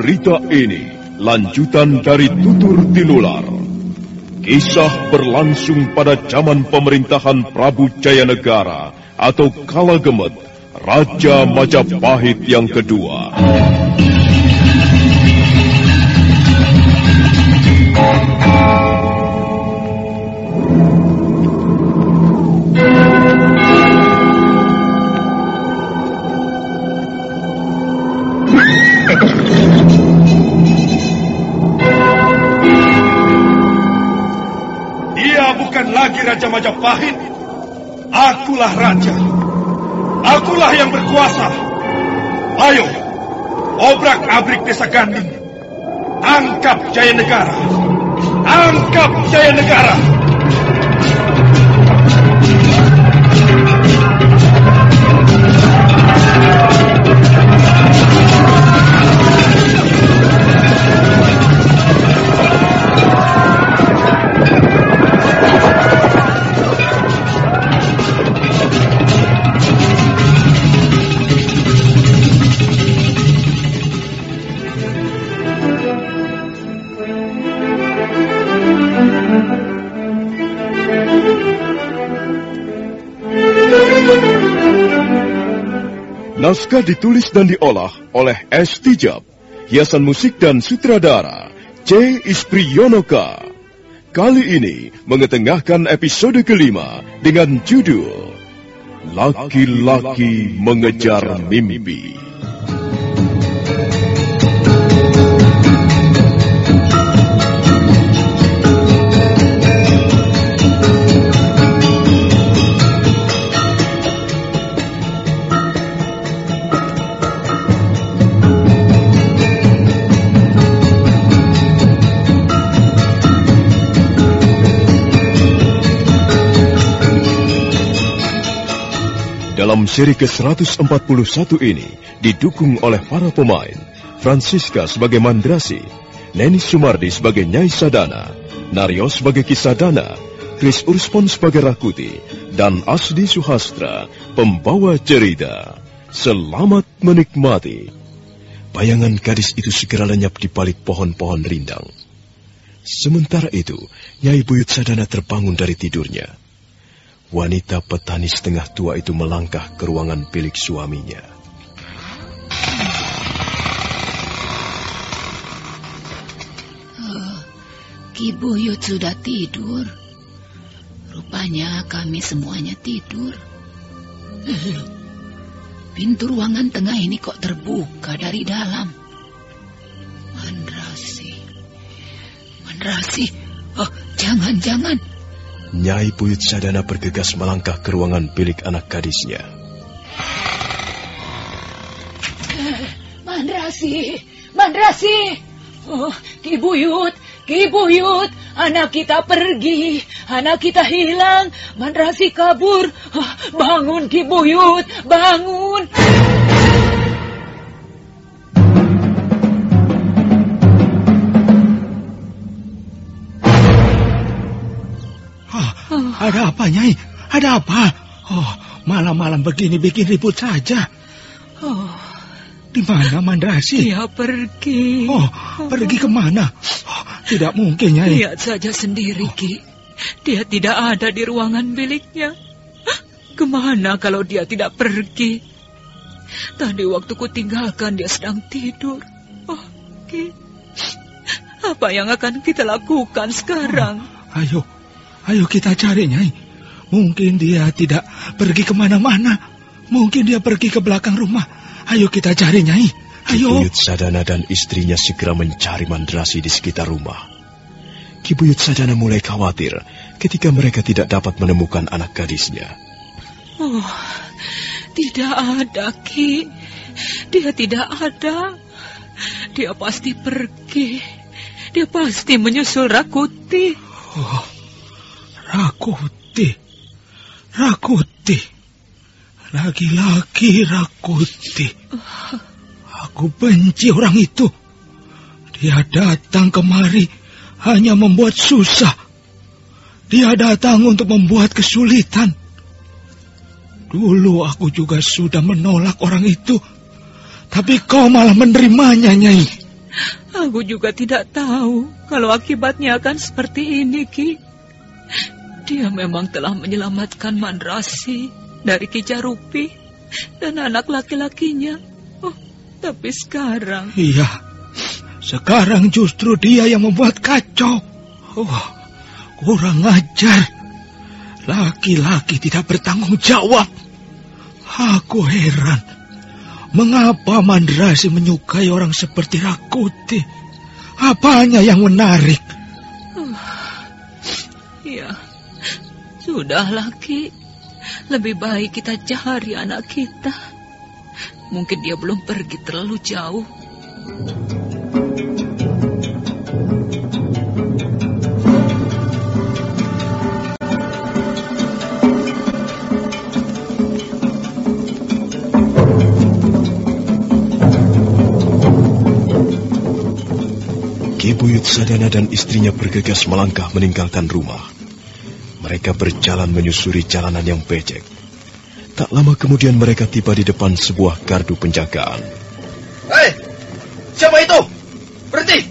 Cerita ini lanjutan dari Tutur Tinular. Kisah berlangsung pada zaman pemerintahan Prabu Jayanegara atau Kala Gemet, Raja Majapahit yang kedua. Akulah yang berkuasa. Ayo, obrak-abrik desa Ganding. Angkap Jaya Negara. Angkap Jaya Negara. Naskah ditulis dan diolah oleh S. Tijab. Hiasan musik dan sutradara C. Ispriyonoka. Kali ini mengetengahkan episode kelima dengan judul Laki-laki mengejar mimpi. Dalam seri ke-141 ini didukung oleh para pemain Francisca sebagai Mandrasi, Neni Sumardi sebagai Nyai Sadana, Naryo sebagai Kisadana, Chris Urspon sebagai Rakuti, dan Asdi Suhastra, pembawa cerita. Selamat menikmati. Bayangan gadis itu segera lenyap di balik pohon-pohon rindang. Sementara itu, Nyai Buyut Sadana terbangun dari tidurnya. Wanita petani setengah tua itu melangkah ke ruangan bilik suaminya. Oh, sudah tidur. Rupanya kami semuanya tidur. Pintu ruangan tengah ini kok terbuka dari dalam. Mandrasi. Mandrasi. Oh, jangan-jangan Nyai Buyut Sadana bergegas melangkah ke ruangan bilik anak gadisnya. Mandrasi, Mandrasi. Oh, Ki Buyut, Ki Buyut, anak kita pergi, anak kita hilang, Mandrasi kabur. Oh, bangun Ki Buyut, bangun. Ada apa, Nyai? Ada apa? Oh, malam-malam begini bikin ribut saja. Oh, di mana Mandrasi? Dia pergi. Oh, pergi ke mana? Oh, tidak mungkin, Nyai. Lihat saja sendiri, Ki. Dia tidak ada di ruangan biliknya. Ke mana kalau dia tidak pergi? Tadi waktu ku tinggalkan dia sedang tidur. Oh, Ki. Apa yang akan kita lakukan sekarang? Ayo, ayo kita cari Nyai. Mungkin dia tidak pergi ke mana-mana. Mungkin dia pergi ke belakang rumah. Ayo kita cari Nyai. Ayo. Kibuyut Sadana dan istrinya segera mencari Mandrasi di sekitar rumah. Kibuyut Sadana mulai khawatir ketika mereka tidak dapat menemukan anak gadisnya. Oh, tidak ada, Ki. Dia tidak ada. Dia pasti pergi. Dia pasti menyusul Rakuti. Oh, Rakuti. Rakuti. Lagi-lagi Rakuti. Aku benci orang itu. Dia datang kemari hanya membuat susah. Dia datang untuk membuat kesulitan. Dulu aku juga sudah menolak orang itu. Tapi kau malah menerimanya, Nyai. Aku juga tidak tahu kalau akibatnya akan seperti ini, Ki. Dia memang telah menyelamatkan Mandrasi dari Kijarupi dan anak laki-lakinya. Oh, tapi sekarang... Iya, sekarang justru dia yang membuat kacau. Oh, kurang ajar. Laki-laki tidak bertanggung jawab. Aku heran. Mengapa Mandrasi menyukai orang seperti Rakuti? Apanya yang menarik? Uh, ya, sudah laki. Lebih baik kita cari anak kita. Mungkin dia belum pergi terlalu jauh. Buyut Sadana dan istrinya bergegas melangkah meninggalkan rumah. Mereka berjalan menyusuri jalanan yang becek. Tak lama kemudian mereka tiba di depan sebuah gardu penjagaan. Hei, siapa itu? Berhenti!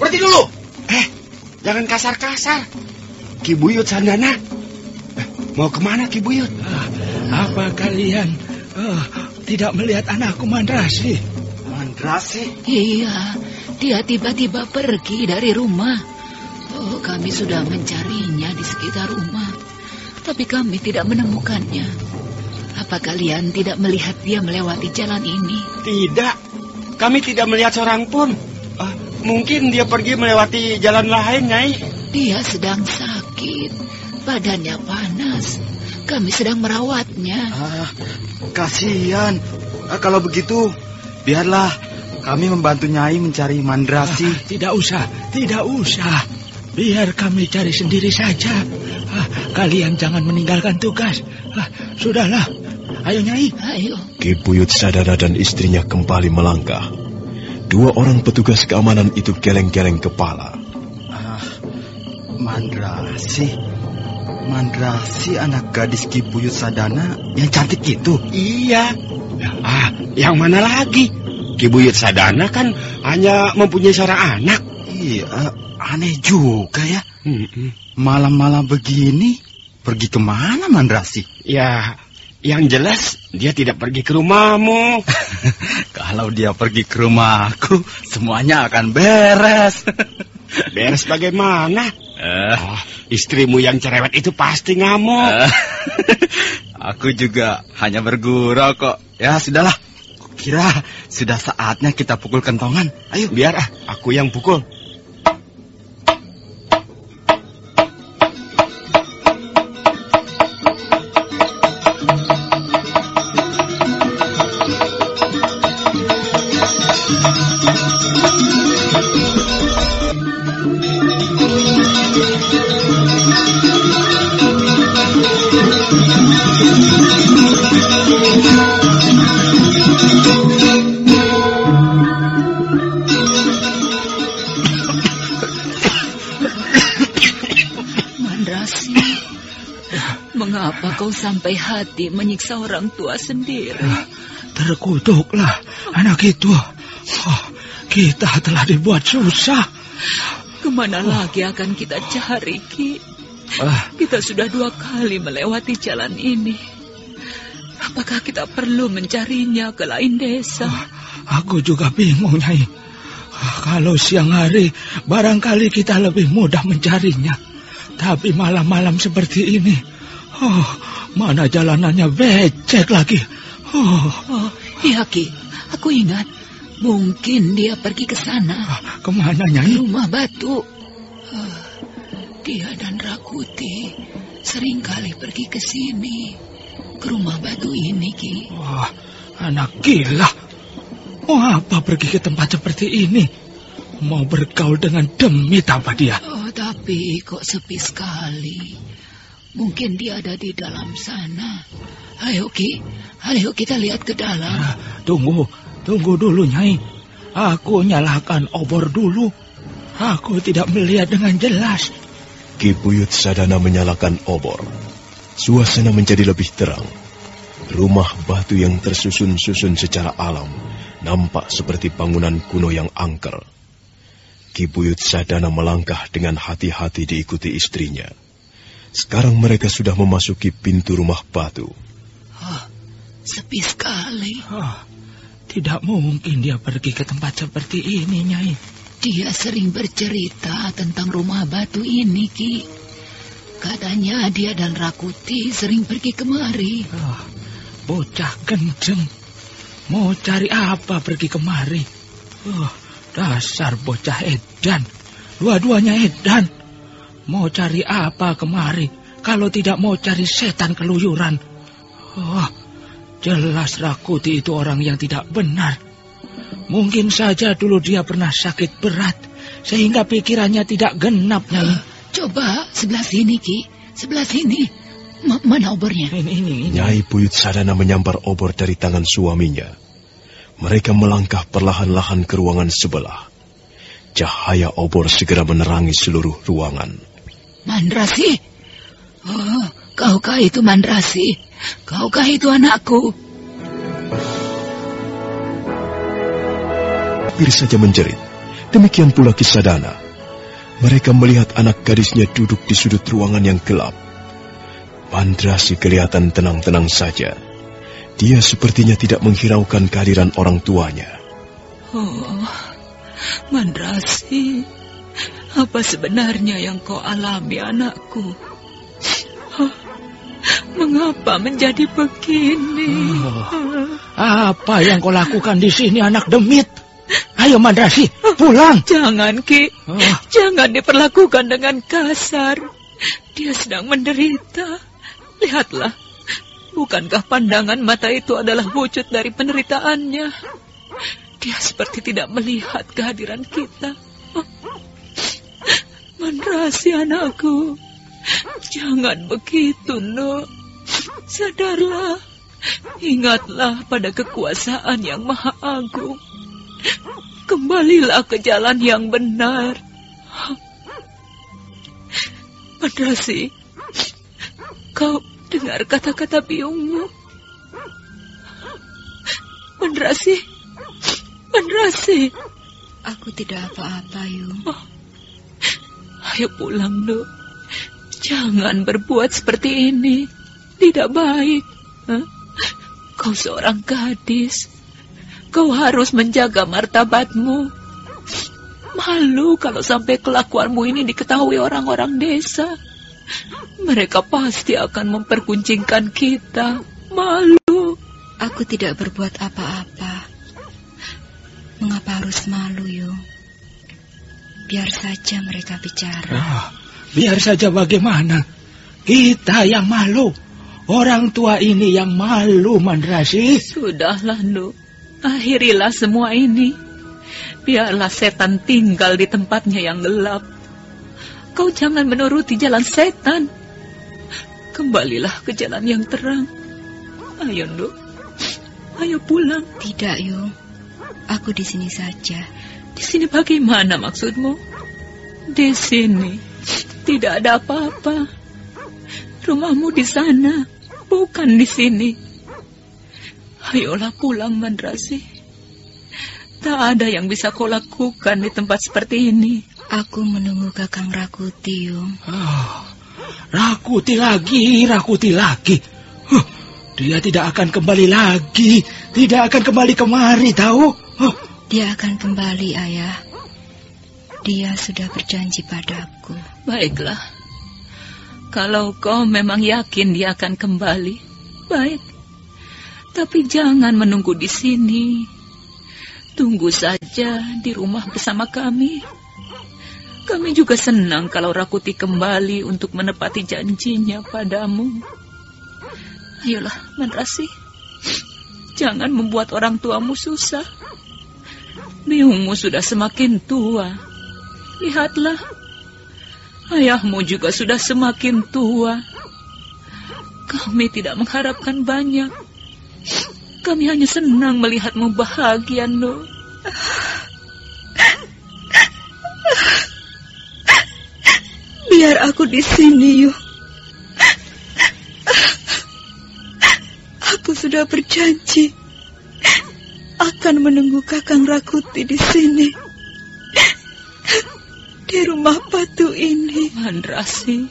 Berhenti dulu! Eh, jangan kasar-kasar. Kibuyut Sandana. Eh, mau ke mana Kibuyut? Ah, apa kalian uh, tidak melihat anakku Mandrasi? Mandrasi? Iya, dia tiba-tiba pergi dari rumah. Oh, kami sudah mencarinya di sekitar rumah, tapi kami tidak menemukannya. Apa kalian tidak melihat dia melewati jalan ini? Tidak, kami tidak melihat seorang pun. Uh, mungkin dia pergi melewati jalan lain, Nyai. Dia sedang sakit, badannya panas. Kami sedang merawatnya. Ah, kasihan. Ah, kalau begitu, biarlah kami membantu Nyai mencari Mandrasi. Ah, tidak usah, tidak usah. Biar kami cari sendiri saja. Ah, kalian jangan meninggalkan tugas. Ah, sudahlah, ayo Nyai. Ayo. Kibuyut Sadana dan istrinya kembali melangkah. Dua orang petugas keamanan itu geleng-geleng kepala. Ah, Mandrasi. Mandrasi anak gadis Kibuyut Sadana yang cantik itu. Iya. Ah, yang mana lagi? Kibuyut Sadana kan hanya mempunyai seorang anak. Iya, aneh juga ya. Malam-malam begini, pergi ke mana Mandrasi? Ya, yang jelas dia tidak pergi ke rumahmu. Kalau dia pergi ke rumahku, semuanya akan beres. beres bagaimana? Uh, oh, istrimu yang cerewet itu pasti ngamuk. Uh, aku juga hanya bergurau kok. Ya, sudahlah. Kira sudah saatnya kita pukul kentongan. Ayo. Biar ah, aku yang pukul. Kau sampai hati menyiksa orang tua sendiri? Ah, terkutuklah anak itu. Oh, kita telah dibuat susah. Ke mana oh. lagi akan kita cari, Ki? Ah. Kita sudah dua kali melewati jalan ini. Apakah kita perlu mencarinya ke lain desa? Aku juga bingung, Nyai. Ah, Kalau siang hari, barangkali kita lebih mudah mencarinya. Tapi malam-malam seperti ini, oh, mana jalanannya becek lagi. Oh, Oh, iya Ki. Aku ingat. Mungkin dia pergi ke sana. ah, ke mana, Ke Nyai? rumah batu. Ah, dia dan Rakuti sering kali pergi ke sini. Ke rumah batu ini, Ki. Wah, anak gila. Mau apa pergi ke tempat seperti ini? Mau bergaul dengan demit apa dia? Oh, tapi kok sepi sekali. Mungkin dia ada di dalam sana. Ayo, Ki. Ayo kita lihat ke dalam. Ah, tunggu, tunggu dulu, Nyai. Aku nyalakan obor dulu. Aku tidak melihat dengan jelas. Ki Buyut Sadana menyalakan obor. Suasana menjadi lebih terang. Rumah batu yang tersusun-susun secara alam nampak seperti bangunan kuno yang angker. Ki Buyut Sadana melangkah dengan hati-hati diikuti istrinya. Sekarang mereka sudah memasuki pintu rumah batu. Oh, sepi sekali. Ah, tidak mungkin dia pergi ke tempat seperti ini, Nyai. Dia sering bercerita tentang rumah batu ini, Ki. Katanya dia dan Rakuti sering pergi kemari. Ah, bocah kenceng. Mau cari apa pergi kemari? Oh, dasar bocah edan. Dua-duanya edan. Mau cari apa kemari? Kalau tidak mau cari setan keluyuran. Oh, jelas Rakuti itu orang yang tidak benar. Mungkin saja dulu dia pernah sakit berat. Sehingga pikirannya tidak genap, Nyai. Coba sebelah sini, Ki. Sebelah sini. Ma- mana obornya? Ini, ini, ini. Nyai Buyut Sadana menyampar obor dari tangan suaminya. Mereka melangkah perlahan-lahan ke ruangan sebelah. Cahaya obor segera menerangi seluruh ruangan. Mandrasi. Oh, kaukah itu Mandrasi? Kaukah itu anakku? hampir saja menjerit. Demikian pula Kisadana. Mereka melihat anak gadisnya duduk di sudut ruangan yang gelap. Mandrasi kelihatan tenang-tenang saja. Dia sepertinya tidak menghiraukan kehadiran orang tuanya. Oh, Mandrasi. Apa sebenarnya yang kau alami anakku? Hah, Mengapa menjadi begini? Apa yang kau lakukan di sini anak demit? Ayo Mandrasi, pulang. Jangan, Ki. Oh. Jangan diperlakukan dengan kasar. Dia sedang menderita. Lihatlah. Bukankah pandangan mata itu adalah wujud dari penderitaannya? Dia seperti tidak melihat kehadiran kita. Mandrasi anakku. Jangan begitu, No. Sadarlah. Ingatlah pada kekuasaan yang maha agung. Kembalilah ke jalan yang benar. Madrasi, kau dengar kata-kata biungmu? Madrasi, Madrasi, Aku tidak apa-apa, Yung. ayo pulang, Dok. Jangan berbuat seperti ini. Tidak baik. Hah? Kau seorang gadis. Kau harus menjaga martabatmu. Malu kalau sampai kelakuanmu ini diketahui orang-orang desa. Mereka pasti akan memperkuncingkan kita. Malu. Aku tidak berbuat apa-apa. Mengapa harus malu, Yung? Biar saja mereka bicara. Ah, biar saja bagaimana. Kita yang malu. Orang tua ini yang malu, Mandrasi. Sudahlah, Nu. Akhirilah semua ini. Biarlah setan tinggal di tempatnya yang gelap. Kau jangan menuruti jalan setan. Kembalilah ke jalan yang terang. Ayo, Nu. Ayo pulang. Tidak, Yung. Aku di sini saja. Di sini bagaimana maksudmu? Di sini. Tidak ada apa-apa. Rumahmu di sana, bukan di sini. Ayolah pulang, Mandrasi. Tak ada yang bisa kau lakukan di tempat seperti ini. Aku menunggu Kakang Rakuti, Yung. Ah, Rakuti lagi, Rakuti lagi. Huh, dia tidak akan kembali lagi. Tidak akan kembali kemari, tahu? Huh. Dia akan kembali, Ayah. Dia sudah berjanji padaku. Baiklah. Kalau kau memang yakin dia akan kembali, baik. Tapi jangan menunggu di sini. Tunggu saja di rumah bersama kami. Kami juga senang kalau Rakuti kembali untuk menepati janjinya padamu. Ayolah, Mandrasi. Jangan membuat orang tuamu susah. Biungmu sudah semakin tua. Lihatlah, ayahmu juga sudah semakin tua. Kami tidak mengharapkan banyak. Kami hanya senang melihatmu bahagia, No. Biar aku di sini, yuk. Aku sudah berjanji akan menunggu Kakang Rakuti di sini. Di rumah batu ini. Mandrasi,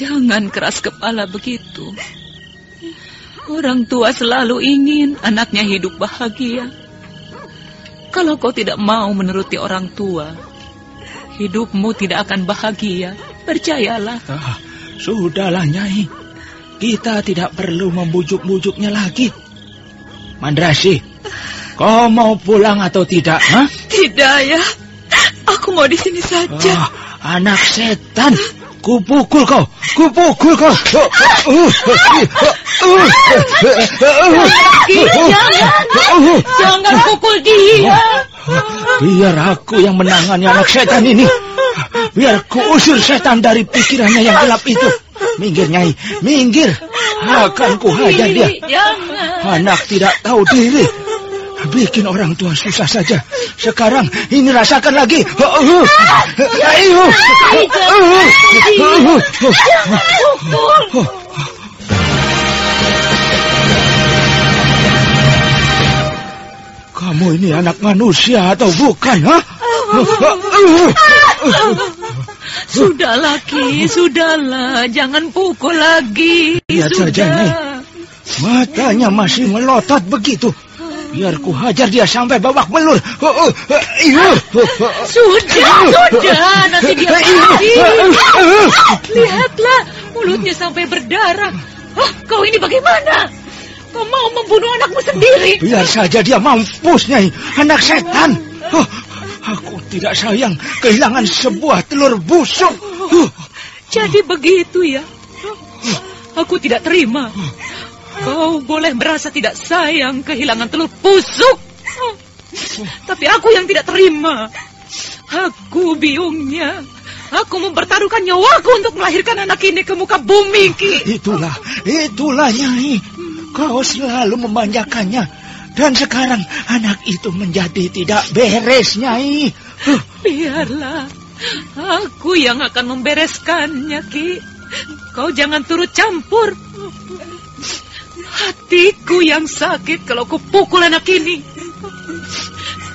jangan keras kepala begitu. Orang tua selalu ingin anaknya hidup bahagia. Kalau kau tidak mau menuruti orang tua, hidupmu tidak akan bahagia. Percayalah. Ah, sudahlah, Nyai. Kita tidak perlu membujuk-bujuknya lagi. Mandrasi, kau mau pulang atau tidak? Hah? Tidak, ya. Aku mau di sini saja. Ah, anak setan. Kupukul kau, kupukul kau. Jangan, jangan pukul dia. Biar aku yang menangani anak setan ini. Biar ku usir setan dari pikirannya yang gelap itu. Minggir, Nyai, minggir. Akan ku hajar dia. Anak tidak tahu diri. Bikin orang tua susah saja. Sekarang ini rasakan lagi. Ayo. Kamu ini anak manusia atau bukan, ha? Sudahlah, Ki, sudahlah. Jangan pukul lagi. Lihat Sudah. saja, Nyai. Matanya masih melotot begitu. Biar ku hajar dia sampai babak belur. Iya. Sudah, sudah. Nanti dia mati. Lihatlah, mulutnya sampai berdarah. Hah, kau ini bagaimana? Kau mau membunuh anakmu sendiri? Biar saja dia mampus, Nyai. Anak setan. Oh, aku tidak sayang kehilangan sebuah telur busuk. Oh, Jadi begitu ya? Aku tidak terima. Kau boleh merasa tidak sayang kehilangan telur busuk. Tapi aku yang tidak terima. Aku biungnya. Aku mempertaruhkan nyawaku untuk melahirkan anak ini ke muka bumi, Ki. itulah, itulah, Nyai. Kau selalu memanjakannya. Dan sekarang anak itu menjadi tidak beres, Nyai. Biarlah. Aku yang akan membereskannya, Ki. Kau jangan turut campur. Hatiku yang sakit kalau ku pukul anak ini.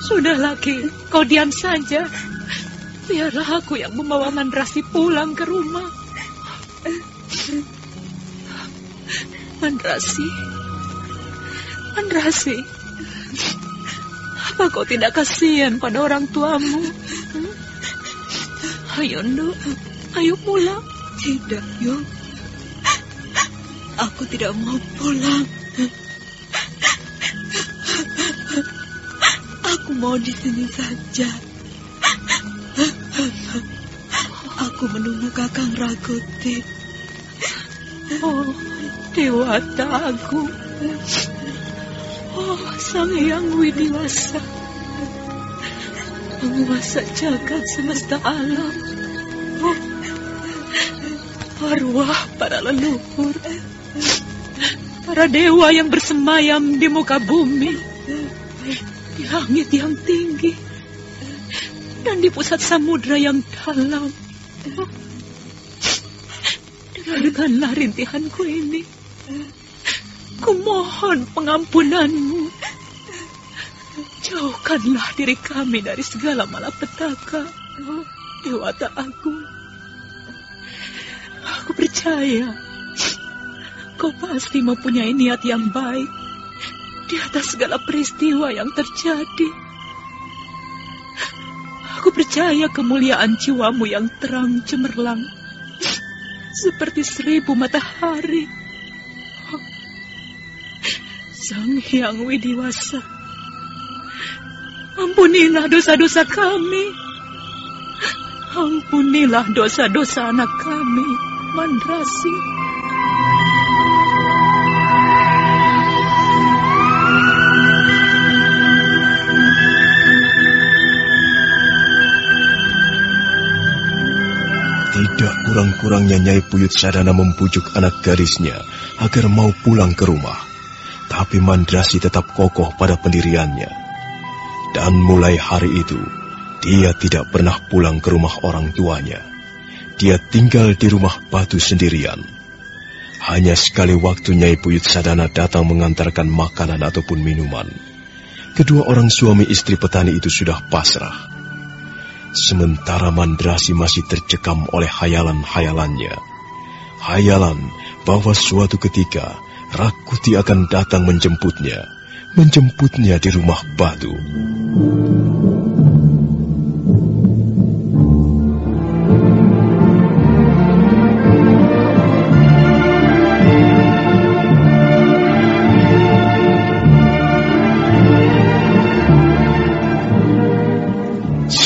Sudahlah, Ki. Kau diam saja. Biarlah aku yang membawa Mandrasi pulang ke rumah. Mandrasi. Mandrasi. Apa kau tidak kasihan pada orang tuamu? Ayo, Nduk. Ayo pulang. Tidak, Yuk. Aku tidak mau pulang. Aku mau di sini saja. Aku menunggu Kakang Rakuti. Oh, Dewata Agung. Oh, Sang Hyang Widiwasa. Penguasa jagat semesta alam. Oh, arwah para leluhur. Para dewa yang bersemayam di muka bumi. Di langit yang tinggi. Dan di pusat samudra yang dalam. Dengarkanlah rintihanku ini. Kumohon pengampunanmu. Jauhkanlah diri kami dari segala malapetaka. Dewata Agung. Aku percaya kau pasti mempunyai niat yang baik di atas segala peristiwa yang terjadi. Aku percaya kemuliaan jiwamu yang terang cemerlang seperti seribu matahari. Sang Hyang Widiwasa, ampunilah dosa-dosa kami. Ampunilah dosa-dosa anak kami, Mandrasi. Tidak kurang-kurangnya Nyai Puyut Sadana membujuk anak gadisnya agar mau pulang ke rumah. Tapi Mandrasi tetap kokoh pada pendiriannya. Dan mulai hari itu, dia tidak pernah pulang ke rumah orang tuanya. Dia tinggal di rumah batu sendirian. Hanya sekali waktu Nyai Puyut Sadana datang mengantarkan makanan ataupun minuman. Kedua orang suami istri petani itu sudah pasrah. Sementara Mandrasi masih tercekam oleh hayalan-hayalannya. Hayalan bahwa suatu ketika Rakuti akan datang menjemputnya, menjemputnya di rumah batu.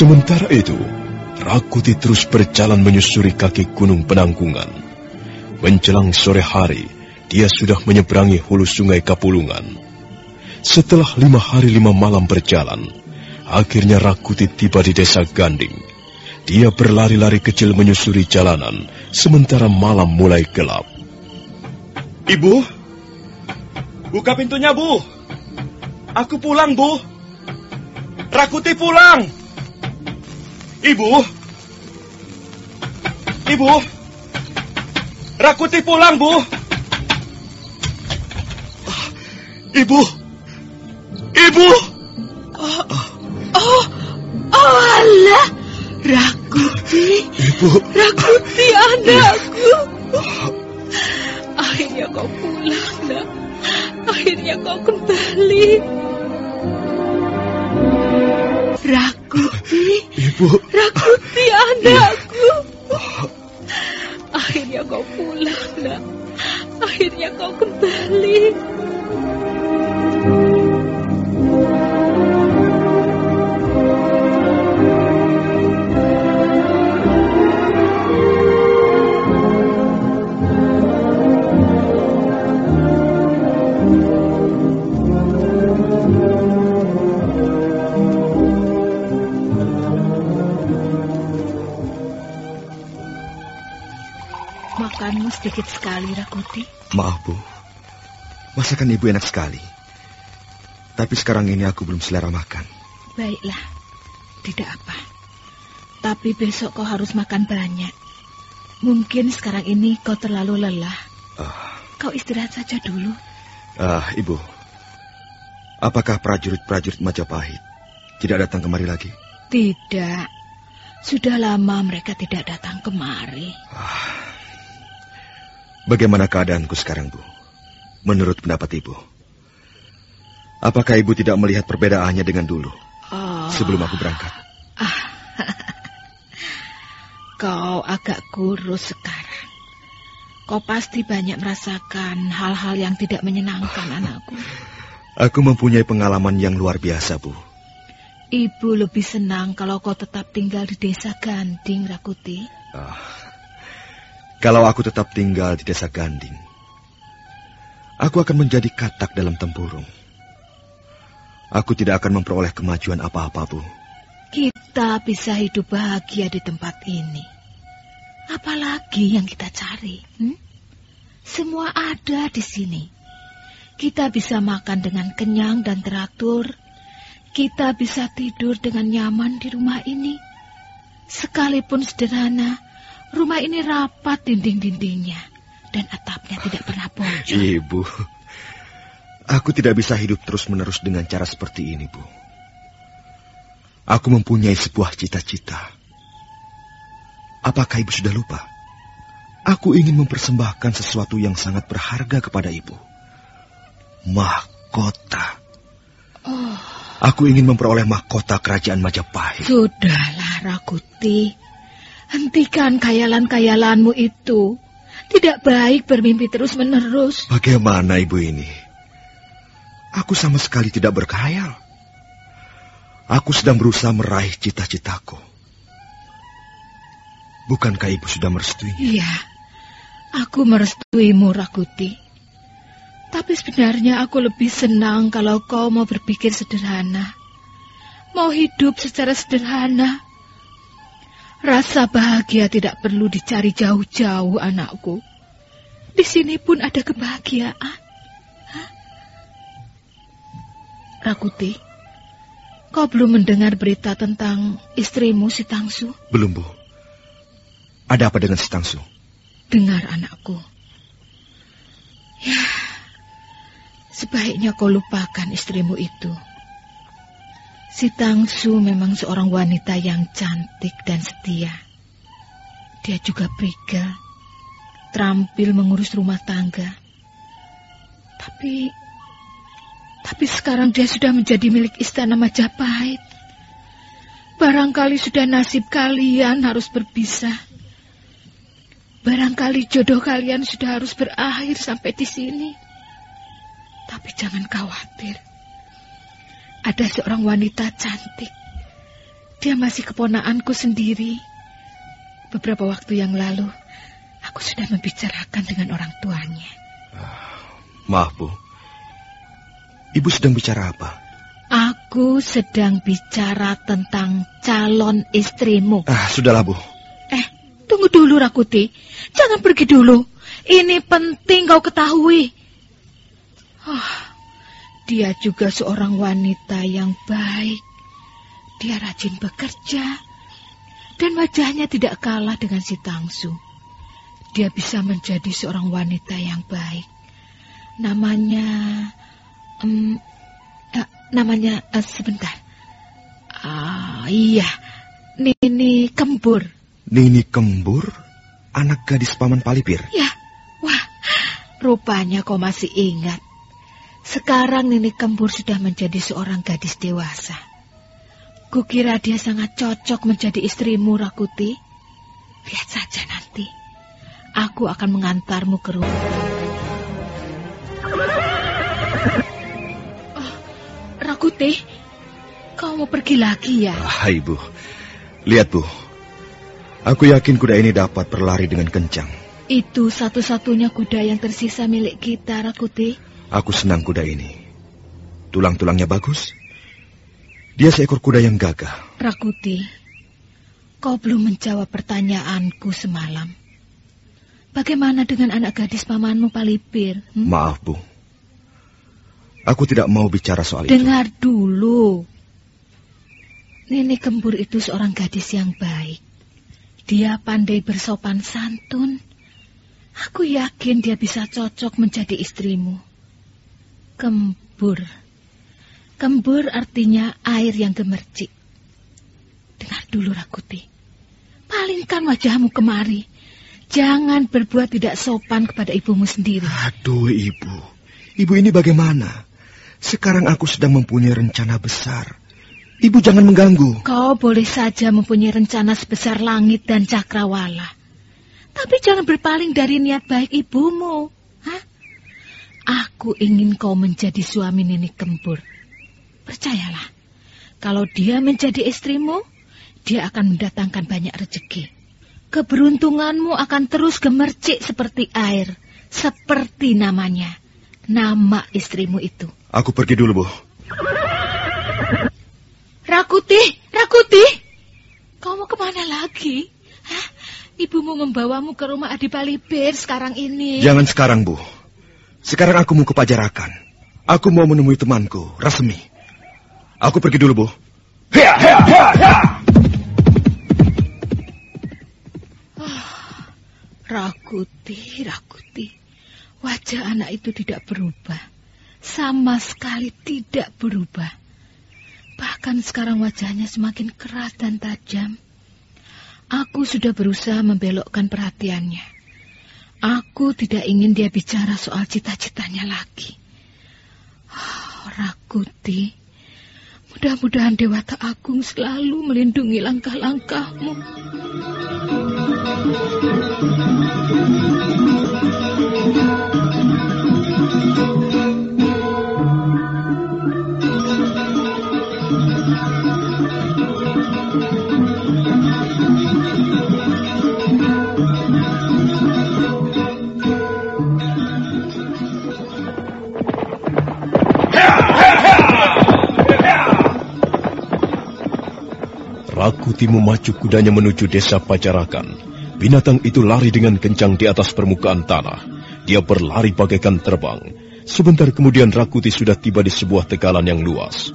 Sementara itu, Rakuti terus berjalan menyusuri kaki gunung penanggungan. Menjelang sore hari, dia sudah menyeberangi hulu sungai Kapulungan. Setelah lima hari lima malam berjalan, akhirnya Rakuti tiba di desa Ganding. Dia berlari-lari kecil menyusuri jalanan, sementara malam mulai gelap. Ibu, buka pintunya, Bu. Aku pulang, Bu. Rakuti pulang. Ibu. Ibu. Rakuti pulang, Bu. Ibu. Ibu. Oh, oh, oh alah, Rakuti. Ibu. Rakuti anakku. Akhirnya kau pulang, nak. Akhirnya kau kembali. Rakuti. Ibu. Rakuti anakku. Akhirnya kau pulang, nak. Akhirnya kau kembali. Sekali, Rakuti. Maaf, Bu. Masakan ibu enak sekali. Tapi sekarang ini aku belum selera makan. Baiklah, tidak apa. Tapi besok kau harus makan banyak. Mungkin sekarang ini kau terlalu lelah. Ah, Kau istirahat saja dulu. ah, ibu. Apakah prajurit-prajurit Majapahit tidak datang kemari lagi? Tidak. Sudah lama mereka tidak datang kemari. Bagaimana keadaanku sekarang, Bu? Menurut pendapat ibu. Apakah ibu tidak melihat perbedaannya dengan dulu, Oh, sebelum aku berangkat? kau agak kurus sekarang. Kau pasti banyak merasakan hal-hal yang tidak menyenangkan, anakku. Aku mempunyai pengalaman yang luar biasa, Bu. Ibu lebih senang kalau kau tetap tinggal di desa Ganding, Rakuti. Ah, kalau aku tetap tinggal di desa Ganding, aku akan menjadi katak dalam tempurung. Aku tidak akan memperoleh kemajuan apa-apa, Bu. Kita bisa hidup bahagia di tempat ini. Apalagi yang kita cari? hmm? Semua ada di sini. Kita bisa makan dengan kenyang dan teratur. Kita bisa tidur dengan nyaman di rumah ini. Sekalipun sederhana, rumah ini rapat dinding-dindingnya dan atapnya tidak pernah bocor. Ibu, aku tidak bisa hidup terus-menerus dengan cara seperti ini, Bu. Aku mempunyai sebuah cita-cita. Apakah ibu sudah lupa? Aku ingin mempersembahkan sesuatu yang sangat berharga kepada ibu. Mahkota. Oh, Aku ingin memperoleh mahkota kerajaan Majapahit. sudahlah Rakuti. Hentikan khayalan-khayalanmu itu. Tidak baik bermimpi terus-menerus. Bagaimana ibu ini? Aku sama sekali tidak berkhayal. Aku sedang berusaha meraih cita-citaku. Bukankah ibu sudah merestui? Iya, aku merestuimu Rakuti. Tapi sebenarnya aku lebih senang kalau kau mau berpikir sederhana. Mau hidup secara sederhana. Rasa bahagia tidak perlu dicari jauh-jauh anakku. Di sini pun ada kebahagiaan. Hah? Rakuti, kau belum mendengar berita tentang istrimu si Tangsu? Belum, Bu. Ada apa dengan si Tangsu? Dengar anakku. Ya, sebaiknya kau lupakan istrimu itu. Si Tangsu memang seorang wanita yang cantik dan setia. Dia juga prigel, terampil mengurus rumah tangga. Tapi, tapi sekarang dia sudah menjadi milik istana Majapahit. Barangkali sudah nasib kalian harus berpisah. Barangkali jodoh kalian sudah harus berakhir sampai di sini. Tapi jangan khawatir. Ada seorang wanita cantik. Dia masih keponaanku sendiri. Beberapa waktu yang lalu, aku sudah membicarakan dengan orang tuanya. Maaf, Bu. Ibu sedang bicara apa? Aku sedang bicara tentang calon istrimu. Ah, sudahlah, Bu. Eh, tunggu dulu Rakuti. Jangan pergi dulu. Ini penting kau ketahui. Oh, dia juga seorang wanita yang baik. Dia rajin bekerja. Dan wajahnya tidak kalah dengan si Tangsu. Dia bisa menjadi seorang wanita yang baik. Namanya... em, eh, namanya... eh, sebentar. Ah, iya. Nini Kembur. Nini Kembur, anak gadis paman Palipir. Ya, wah, rupanya kau masih ingat. Sekarang Nini Kembur sudah menjadi seorang gadis dewasa. Kukira dia sangat cocok menjadi istrimu, Rakuti. Lihat saja nanti. Aku akan mengantarmu ke rumah. Oh, Rakuti, kau mau pergi lagi ya? Ah, Ibu. Lihat, Bu. Aku yakin kuda ini dapat berlari dengan kencang. Itu satu-satunya kuda yang tersisa milik kita, Rakuti. Aku senang kuda ini. Tulang-tulangnya bagus. Dia seekor kuda yang gagah. Rakuti, kau belum menjawab pertanyaanku semalam. Bagaimana dengan anak gadis pamanmu Palipir? hmm? Maaf, Bu. Aku tidak mau bicara soal itu. Dengar dulu. Nenek Kembur itu seorang gadis yang baik. Dia pandai bersopan santun. Aku yakin dia bisa cocok menjadi istrimu. Kembur. Kembur artinya air yang gemercik. Dengar dulu Rakuti. Palingkan wajahmu kemari. Jangan berbuat tidak sopan kepada ibumu sendiri. Aduh, Ibu. Ibu ini bagaimana? Sekarang aku sedang mempunyai rencana besar. Ibu jangan mengganggu. Kau boleh saja mempunyai rencana sebesar langit dan cakrawala. Tapi jangan berpaling dari niat baik ibumu. Hah? Aku ingin kau menjadi suami Nini Kembur. Percayalah, kalau dia menjadi istrimu, dia akan mendatangkan banyak rezeki. Keberuntunganmu akan terus gemercik seperti air, seperti namanya, nama istrimu itu. Aku pergi dulu, Bu. Rakuti, Rakuti, kau mau ke mana lagi? Hah? Ibumu membawamu ke rumah Adi Palibir sekarang ini. Jangan sekarang, Bu. Sekarang aku mau ke Pajarakan. Aku mau menemui temanku, Rasmi. Aku pergi dulu, Bu. Hea, hea, hea, hea. Rakuti, Rakuti. Wajah anak itu tidak berubah. Sama sekali tidak berubah. Bahkan sekarang wajahnya semakin keras dan tajam. Aku sudah berusaha membelokkan perhatiannya. Aku tidak ingin dia bicara soal cita-citanya lagi. Oh, Rakuti, mudah-mudahan Dewata Agung selalu melindungi langkah-langkahmu. Rakuti memacu kudanya menuju desa Pacarakan. Binatang itu lari dengan kencang di atas permukaan tanah. Dia berlari bagaikan terbang. Sebentar kemudian Rakuti sudah tiba di sebuah tegalan yang luas.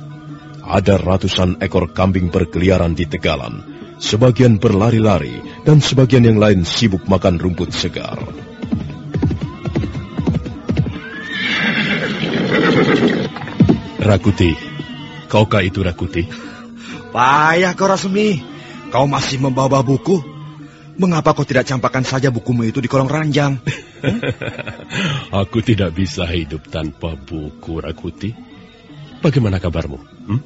Ada ratusan ekor kambing berkeliaran di tegalan. Sebagian berlari-lari dan sebagian yang lain sibuk makan rumput segar. Rakuti, kaukah itu Rakuti? Payah kau Rasmi, kau masih membawa buku. Mengapa kau tidak campakkan saja bukumu itu di kolong ranjang? Aku tidak bisa hidup tanpa buku, Rakuti. Bagaimana kabarmu? Hmm?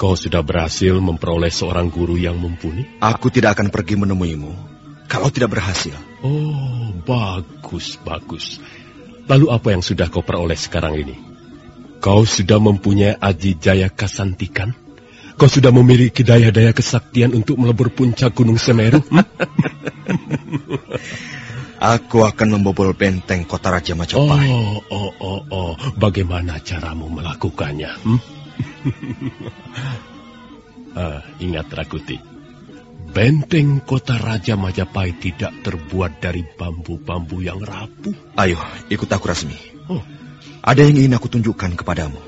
Kau sudah berhasil memperoleh seorang guru yang mumpuni? Aku tidak akan pergi menemuimu kalau tidak berhasil. Oh, bagus, bagus. Lalu apa yang sudah kau peroleh sekarang ini? Kau sudah mempunyai Aji Jaya Kasantikan? Kau sudah memiliki daya-daya kesaktian untuk melebur puncak Gunung Semeru? Hmm? Aku akan membobol benteng kota Raja Majapahit. Oh, oh, oh, oh. Bagaimana caramu melakukannya? Hmm? ah, ingat Rakuti, benteng kota Raja Majapahit tidak terbuat dari bambu-bambu yang rapuh. Ayo, ikut aku Rasmi. Oh. Ada yang ingin aku tunjukkan kepadamu.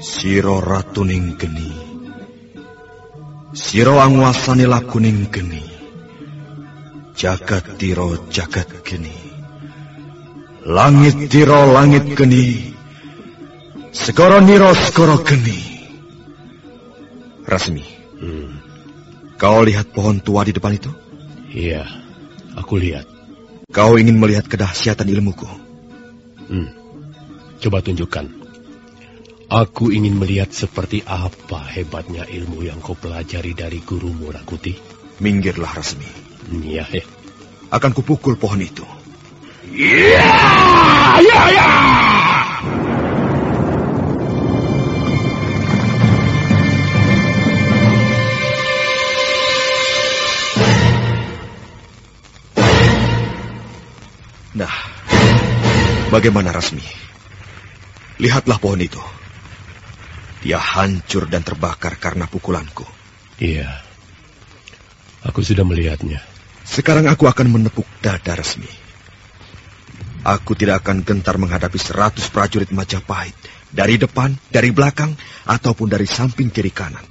Siro ratuning geni Siro angwasani lakuning geni Jagat tiro jagat geni Langit tiro langit geni Segoro niro segoro geni Rasmi Hmm. Kau lihat pohon tua di depan itu? Iya, aku lihat. Kau ingin melihat kedahsyatan ilmuku? Hmm. Coba tunjukkan. Aku ingin melihat seperti apa hebatnya ilmu yang kau pelajari dari gurumu Rakuti. Minggirlah Rasmi. Iya, eh. Akan kupukul pohon itu. Nah, bagaimana Rasmi? Lihatlah pohon itu. Dia hancur dan terbakar karena pukulanku. Iya. Aku sudah melihatnya. Sekarang aku akan menepuk dada resmi. Aku tidak akan gentar menghadapi seratus prajurit Majapahit. Dari depan, dari belakang, ataupun dari samping kiri kanan.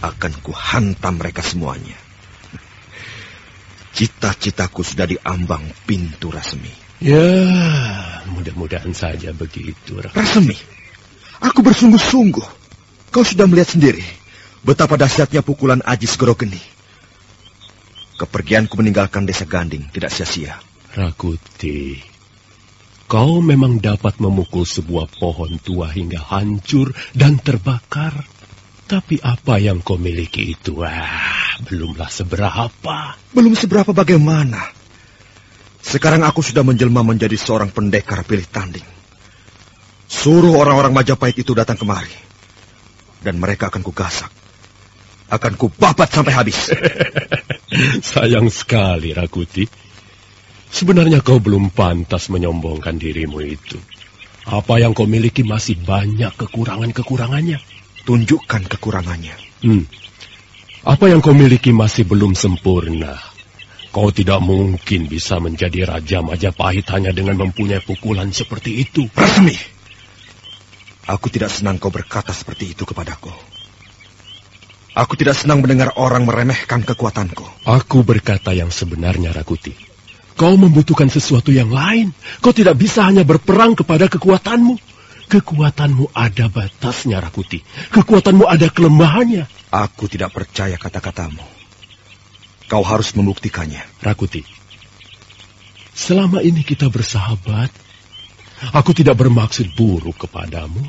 Akan kuhantam mereka semuanya. Cita-citaku sudah diambang pintu resmi. Ya, mudah-mudahan saja begitu. Rasmi, aku bersungguh-sungguh. Kau sudah melihat sendiri betapa dahsyatnya pukulan Aji Segorogeni. Kepergianku meninggalkan desa Ganding tidak sia-sia. Rakuti, kau memang dapat memukul sebuah pohon tua hingga hancur dan terbakar. Tapi apa yang kau miliki itu, ah, belumlah seberapa. Belum seberapa bagaimana. Sekarang aku sudah menjelma menjadi seorang pendekar pilih tanding. Suruh orang-orang Majapahit itu datang kemari. Dan mereka akan kugasak. Akan kubabat sampai habis. Sayang sekali, Rakuti. Sebenarnya kau belum pantas menyombongkan dirimu itu. Apa yang kau miliki masih banyak kekurangan-kekurangannya. Tunjukkan kekurangannya. Hmm. Apa yang kau miliki masih belum sempurna. Kau tidak mungkin bisa menjadi Raja Majapahit hanya dengan mempunyai pukulan seperti itu. Rasmi. Aku tidak senang kau berkata seperti itu kepadaku. Aku tidak senang mendengar orang meremehkan kekuatanku. Aku berkata yang sebenarnya, Rakuti. Kau membutuhkan sesuatu yang lain. Kau tidak bisa hanya berperang kepada kekuatanmu. Kekuatanmu ada batasnya, Rakuti. Kekuatanmu ada kelemahannya. Aku tidak percaya kata-katamu. Kau harus membuktikannya. Rakuti, selama ini kita bersahabat. Aku tidak bermaksud buruk kepadamu.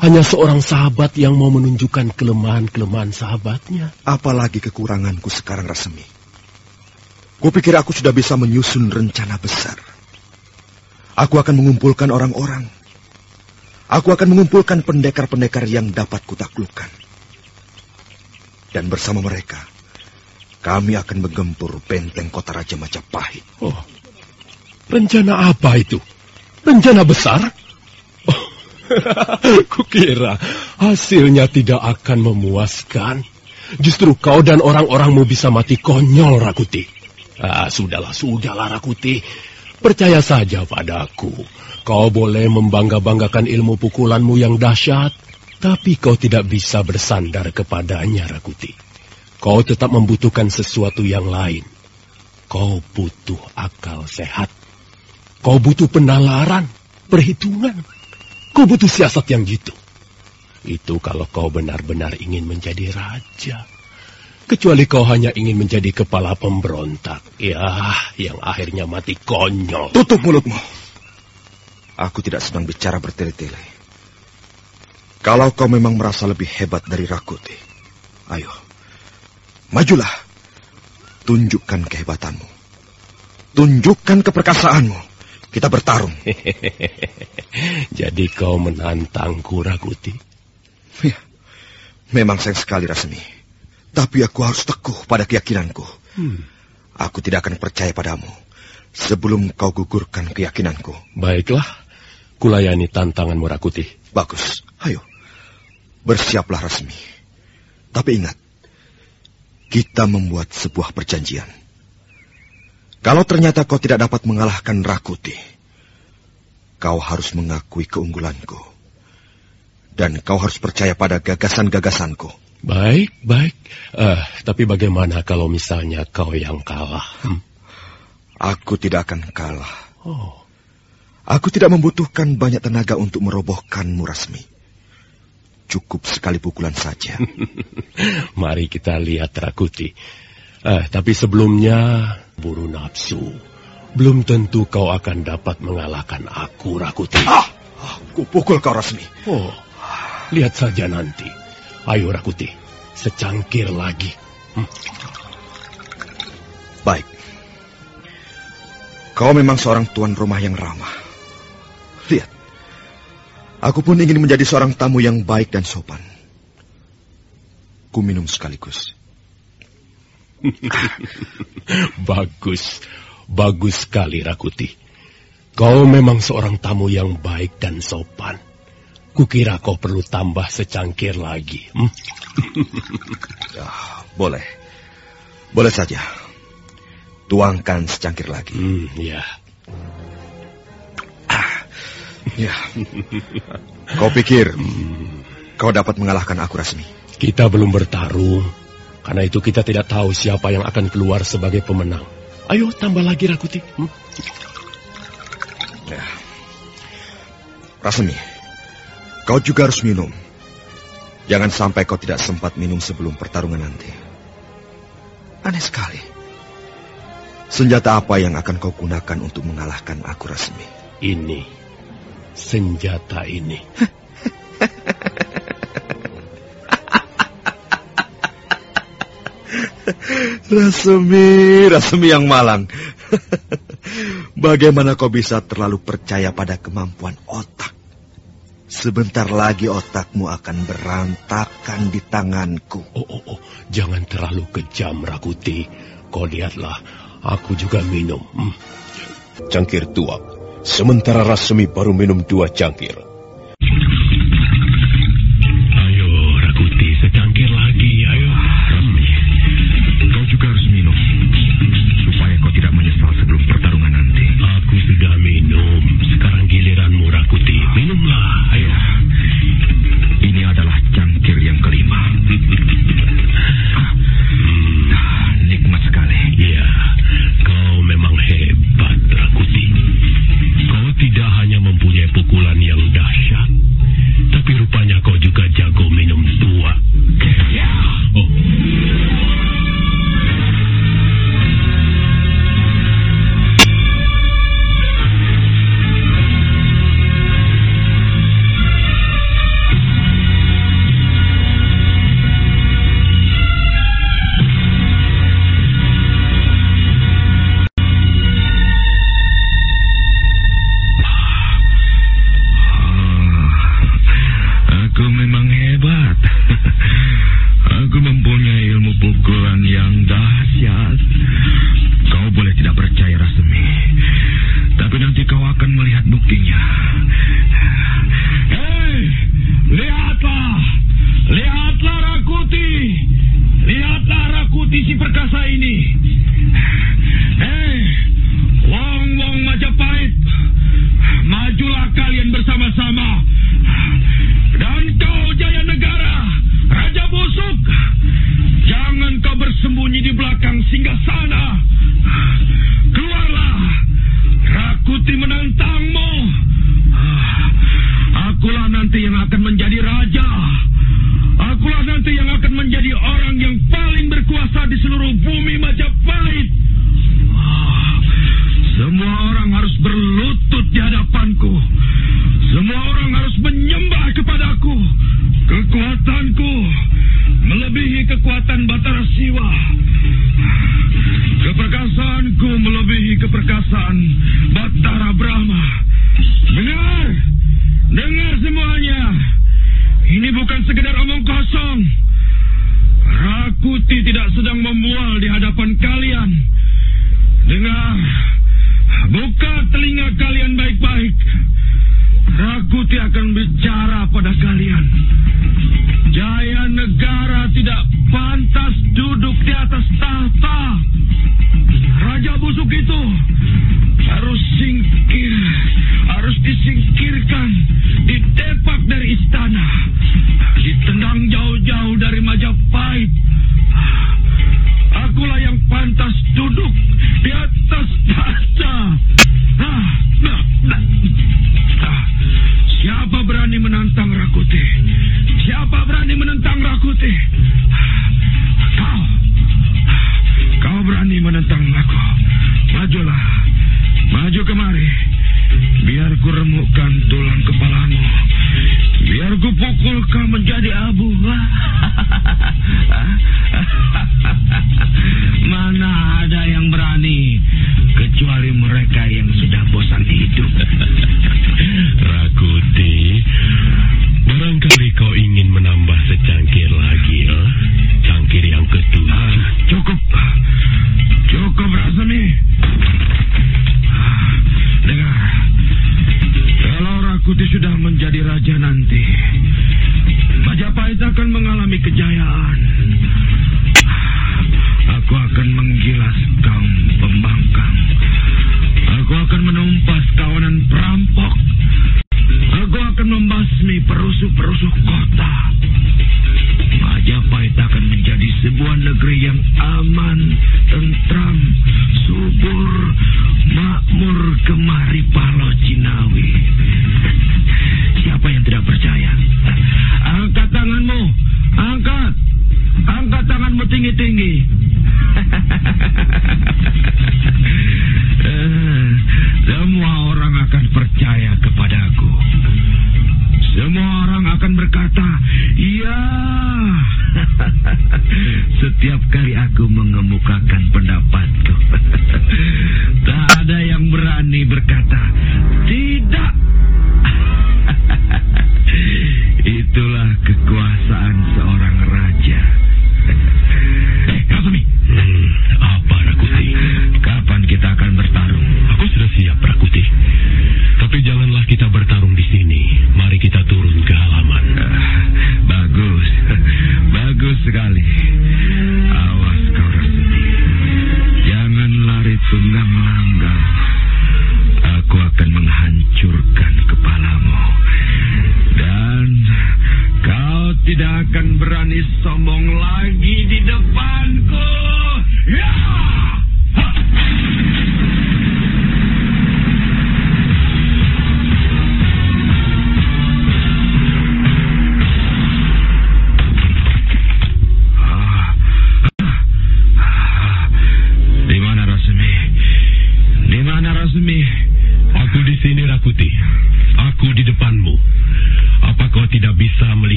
Hanya seorang sahabat yang mau menunjukkan kelemahan-kelemahan sahabatnya. Apalagi kekuranganku sekarang, Rasemi. Kupikir aku sudah bisa menyusun rencana besar. Aku akan mengumpulkan orang-orang. Aku akan mengumpulkan pendekar-pendekar yang dapat kutaklukkan. Dan bersama mereka, kami akan menggempur benteng kota Raja Majapahit. Oh, rencana apa itu? Rencana besar? Oh, kukira hasilnya tidak akan memuaskan. Justru kau dan orang-orangmu bisa mati konyol, Rakuti. Ah, sudahlah, sudahlah, Rakuti. Percaya saja padaku. Kau boleh membangga-banggakan ilmu pukulanmu yang dahsyat, tapi kau tidak bisa bersandar kepadanya, Rakuti. Kau tetap membutuhkan sesuatu yang lain. Kau butuh akal sehat. Kau butuh penalaran, perhitungan. Kau butuh siasat yang gitu. Itu kalau kau benar-benar ingin menjadi raja. Kecuali kau hanya ingin menjadi kepala pemberontak. Ya, yang akhirnya mati konyol. Tutup mulutmu. Aku tidak sedang bicara bertele-tele. Kalau kau memang merasa lebih hebat dari Rakuti, ayo, majulah. Tunjukkan kehebatanmu. Tunjukkan keperkasaanmu. Kita bertarung. Jadi kau menantangku, Rakuti? Ya, memang sayang sekali Rasmi. Tapi aku harus teguh pada keyakinanku. Hmm. Aku tidak akan percaya padamu sebelum kau gugurkan keyakinanku. Baiklah, kulayani tantanganmu Rakuti. Bagus, ayo. Bersiaplah resmi. Tapi ingat, kita membuat sebuah perjanjian. Kalau ternyata kau tidak dapat mengalahkan Rakuti, kau harus mengakui keunggulanku. Dan kau harus percaya pada gagasan-gagasanku. Baik, baik. Uh, tapi bagaimana kalau misalnya kau yang kalah? Hmm? Aku tidak akan kalah. Oh. Aku tidak membutuhkan banyak tenaga untuk merobohkanmu, Rasmi. Cukup sekali pukulan saja. Mari kita lihat, Rakuti. Uh, tapi sebelumnya, buru nafsu. Belum tentu kau akan dapat mengalahkan aku, Rakuti. Ah, aku pukul kau, Rasmi. Oh, lihat saja nanti. Ayo Rakuti, secangkir lagi. Hmm. Baik. Kau memang seorang tuan rumah yang ramah. Lihat, aku pun ingin menjadi seorang tamu yang baik dan sopan. Ku minum sekaligus. bagus, bagus sekali Rakuti. Kau memang seorang tamu yang baik dan sopan. Kukira kau perlu tambah secangkir lagi. Hmm? ya, boleh. Boleh saja. Tuangkan secangkir lagi. Hmm, ya. Ah, ya. kau pikir hmm. kau dapat mengalahkan aku, Rasmi? Kita belum bertarung. Karena itu kita tidak tahu siapa yang akan keluar sebagai pemenang. Ayo tambah lagi Rakuti. Hmm? Ya. Rasmi, Kau juga harus minum. Jangan sampai kau tidak sempat minum sebelum pertarungan nanti. Aneh sekali. Senjata apa yang akan kau gunakan untuk mengalahkan aku Rasmi? Ini. Senjata ini. Rasmi, Rasmi yang malang. Bagaimana kau bisa terlalu percaya pada kemampuan otak? Sebentar lagi otakmu akan berantakan di tanganku. Oh, oh, oh. Jangan terlalu kejam, Rakuti. Kau lihatlah, aku juga minum. Hmm. Cangkir tuak. Sementara Rasmi baru minum dua cangkir.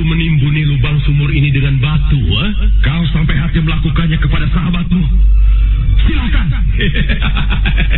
Aku menimbuni lubang sumur ini dengan batu. Kau sampai hati melakukannya kepada sahabatmu. Silakan.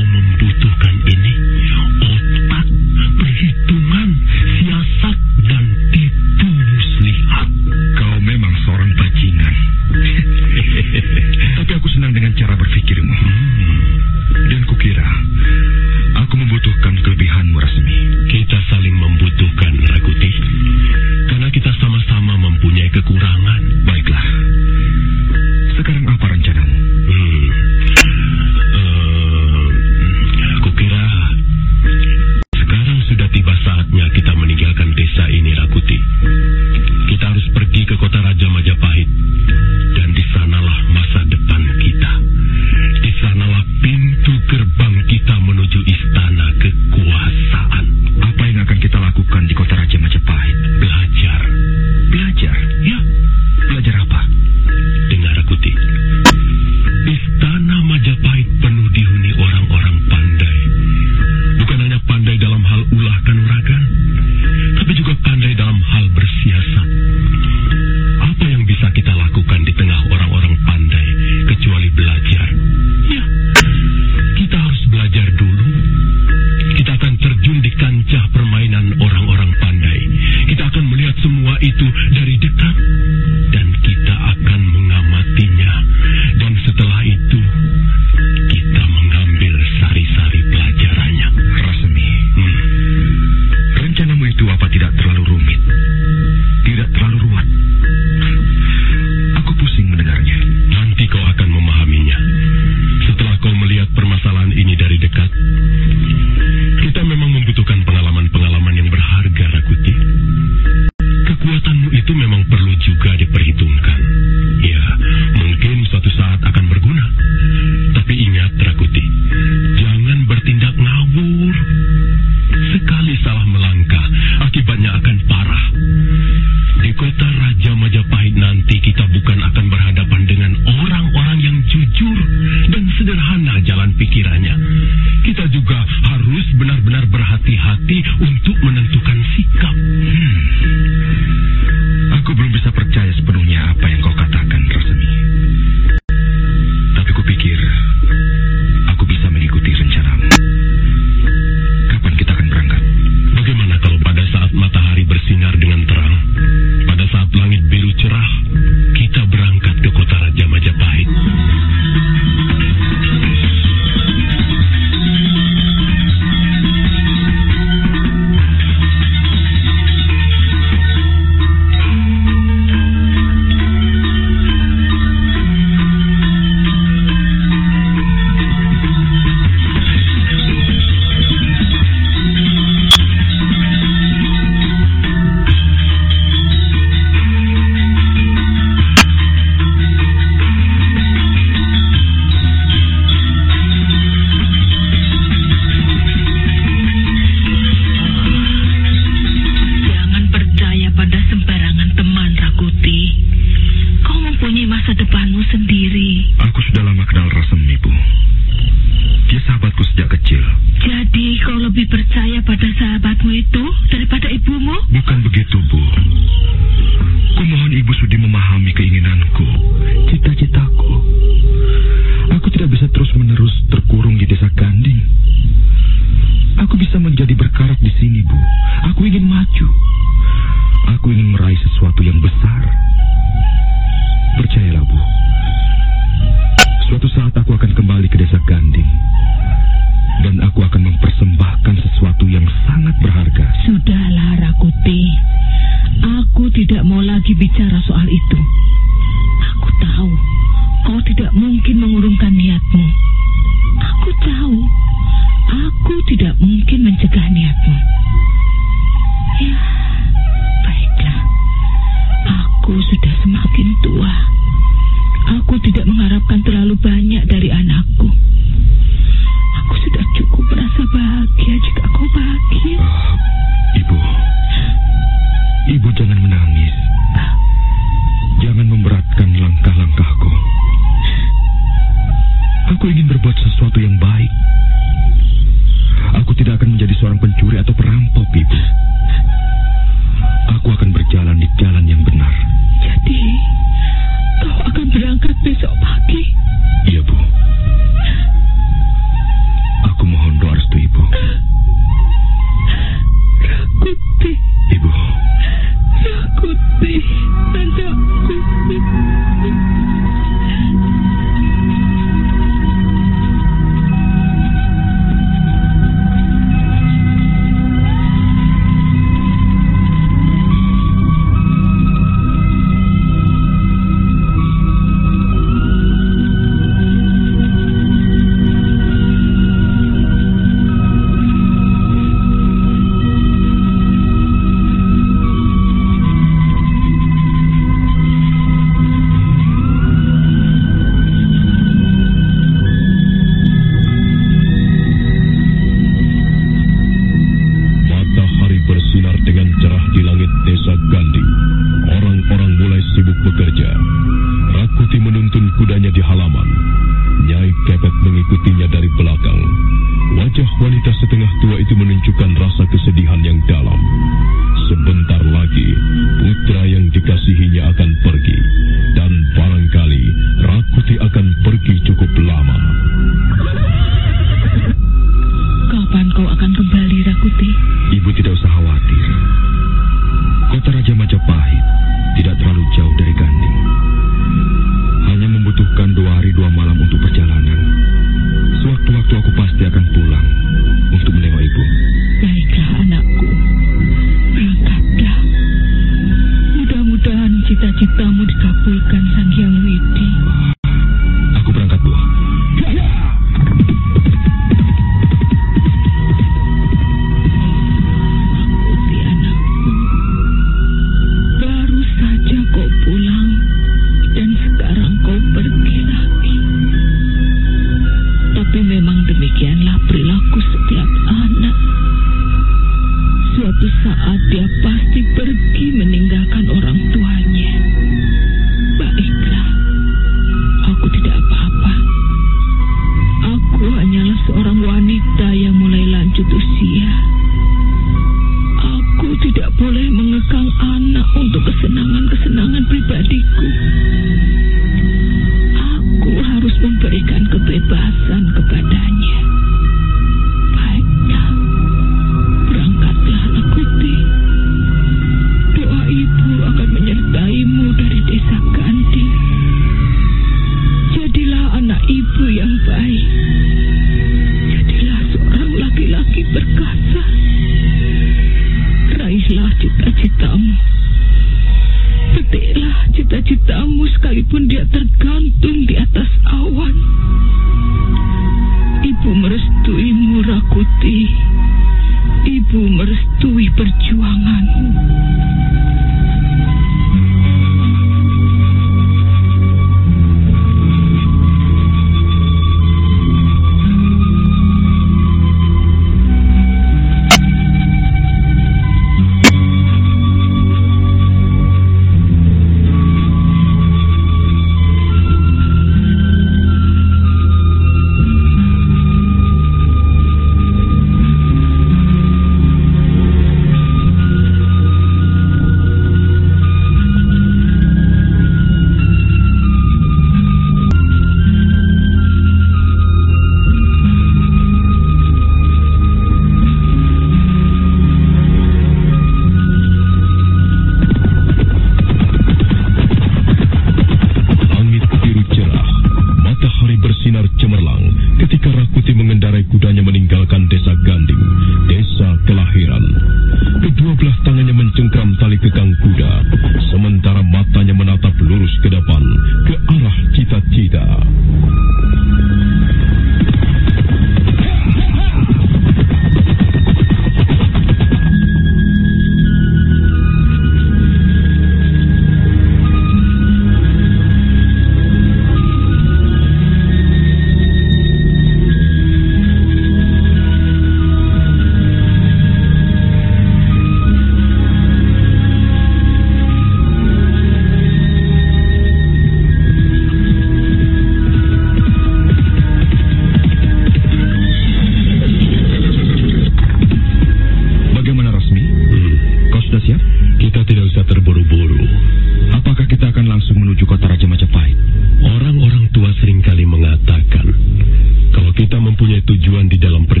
mempunyai tujuan di dalam perjalanan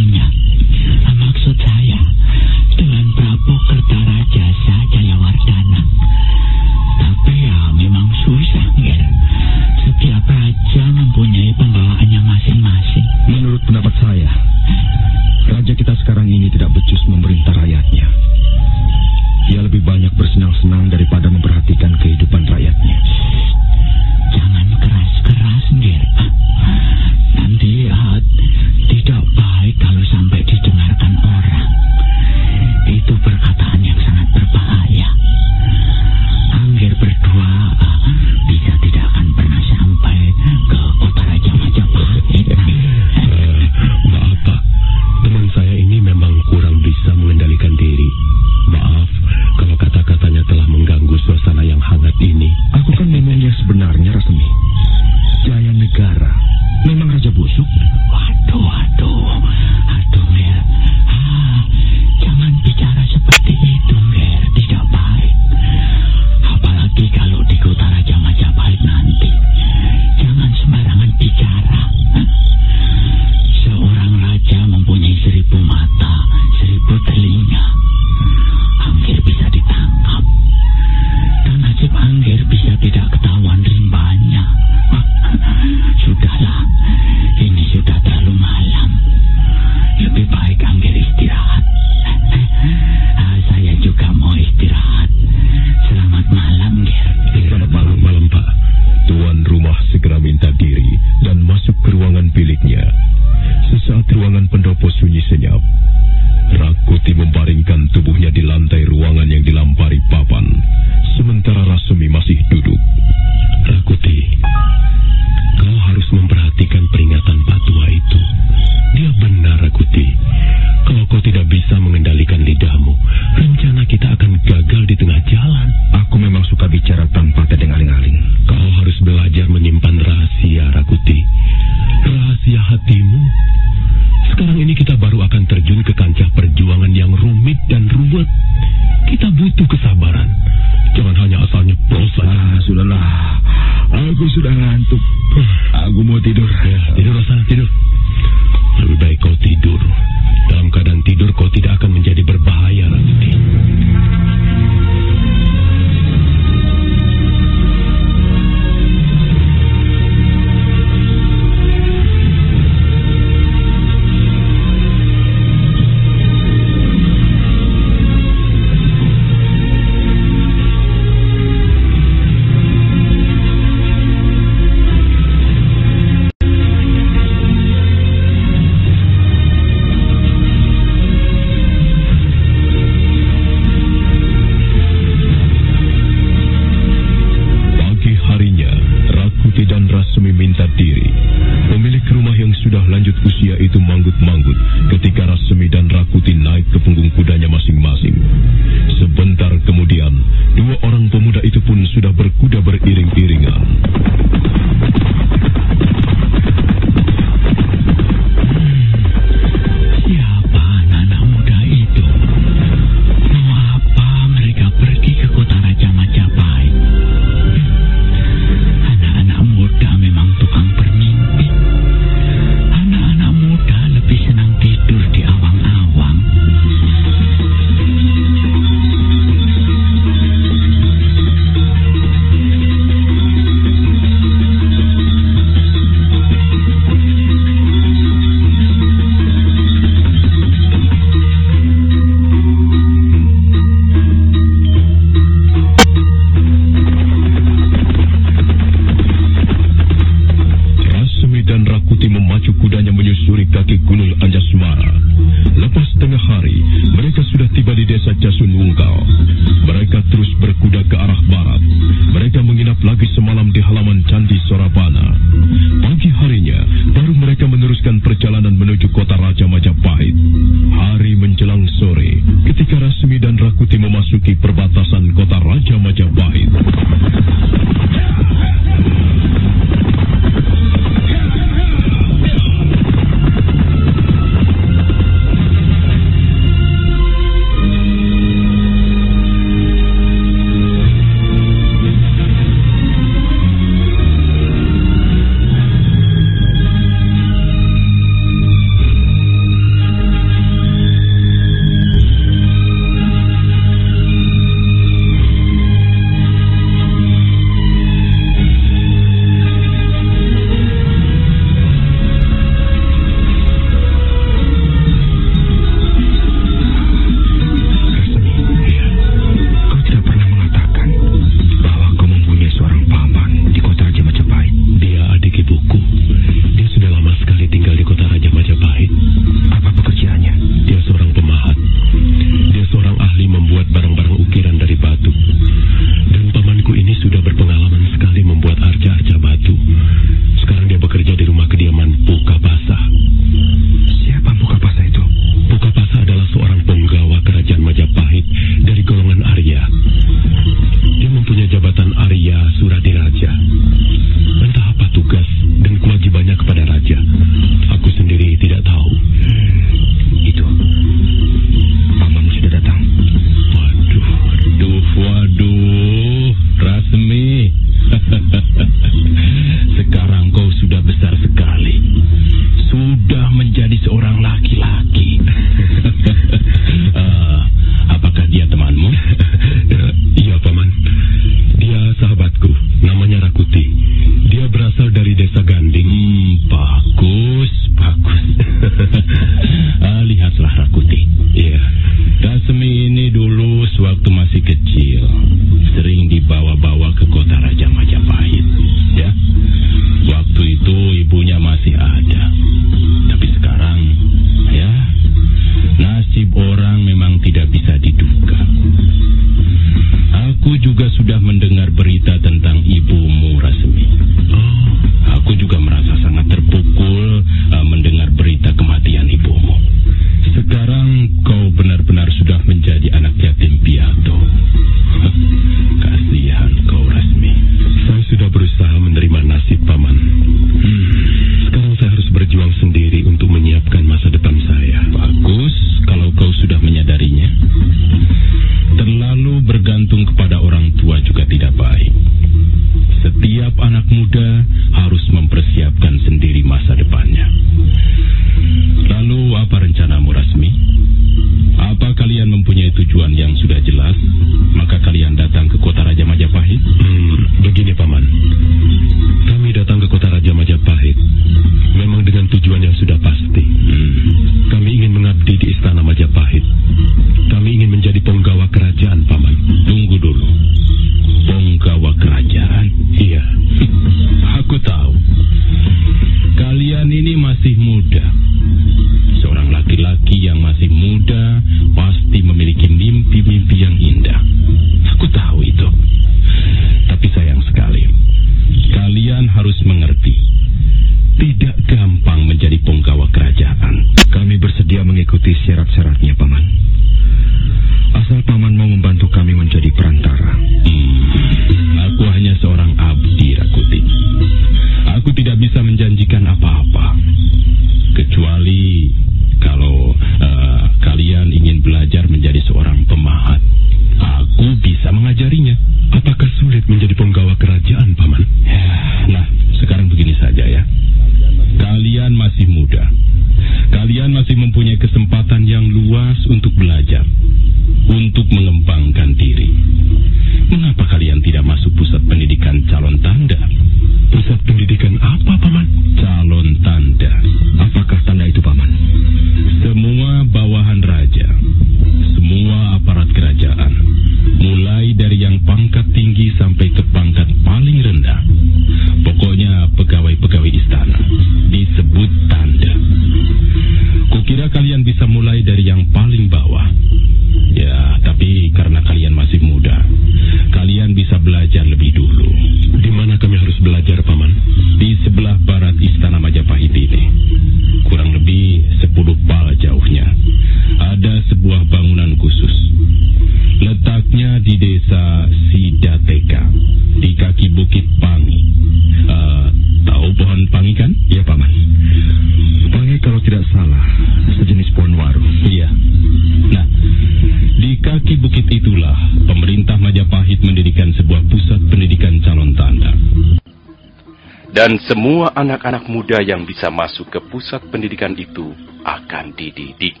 anak-anak muda yang bisa masuk ke pusat pendidikan itu akan dididik,